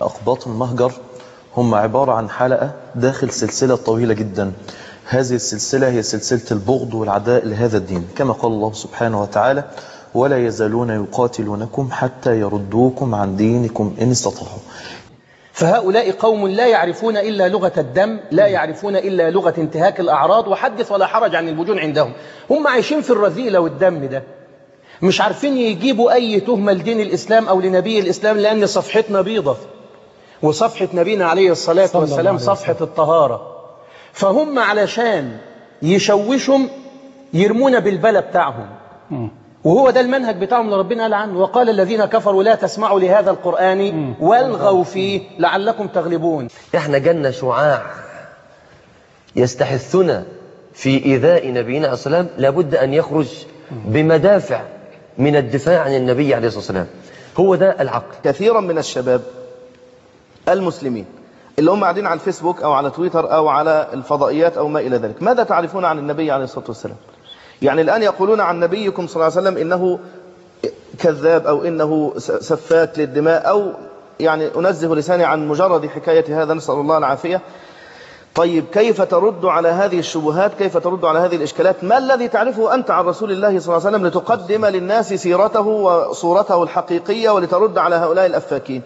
أقباط المهجر هم عبارة عن حلقة داخل سلسلة طويلة جدا. هذه السلسلة هي سلسلة البغض والعداء لهذا الدين. كما قال الله سبحانه وتعالى ولا يزالون يقاتلونكم حتى يردوكم عن دينكم إن استطاعوا. فهؤلاء قوم لا يعرفون إلا لغة الدم لا يعرفون إلا لغة انتهاك الأعراض وحدث ولا حرج عن الوجون عندهم. هم عايشين في الرذيلة والدم ده. مش عارفين يجيبوا أي تهمة لدين الإسلام أو لنبي الإسلام لأن صفحتنا بيضة. وصفحة نبينا عليه الصلاة والسلام صفحة الطهارة. فهم علشان يشوشهم يرمونا بالبلى بتاعهم. وهو ده المنهج بتاعهم اللي ربنا قال عنه. وقال الذين كفروا لا تسمعوا لهذا القرآن والغوا فيه لعلكم تغلبون. إحنا جالنا شعاع يستحثنا في إيذاء نبينا عليه الصلاة والسلام لابد أن يخرج بمدافع من الدفاع عن النبي عليه الصلاة والسلام. هو ده العقل. كثيرا من الشباب المسلمين اللي هم قاعدين على الفيسبوك أو على تويتر أو على الفضائيات أو ما إلى ذلك. ماذا تعرفون عن النبي عليه الصلاة والسلام؟ يعني الآن يقولون عن نبيكم صلى الله عليه وسلم إنه كذاب أو إنه سفاك للدماء أو يعني أنزه لساني عن مجرد حكاية هذا نسأل الله العافية. طيب كيف ترد على هذه الشبهات؟ كيف ترد على هذه الإشكالات؟ ما الذي تعرفه أنت عن رسول الله صلى الله عليه وسلم لتقدم للناس سيرته وصورته الحقيقية ولترد على هؤلاء الأفاكين؟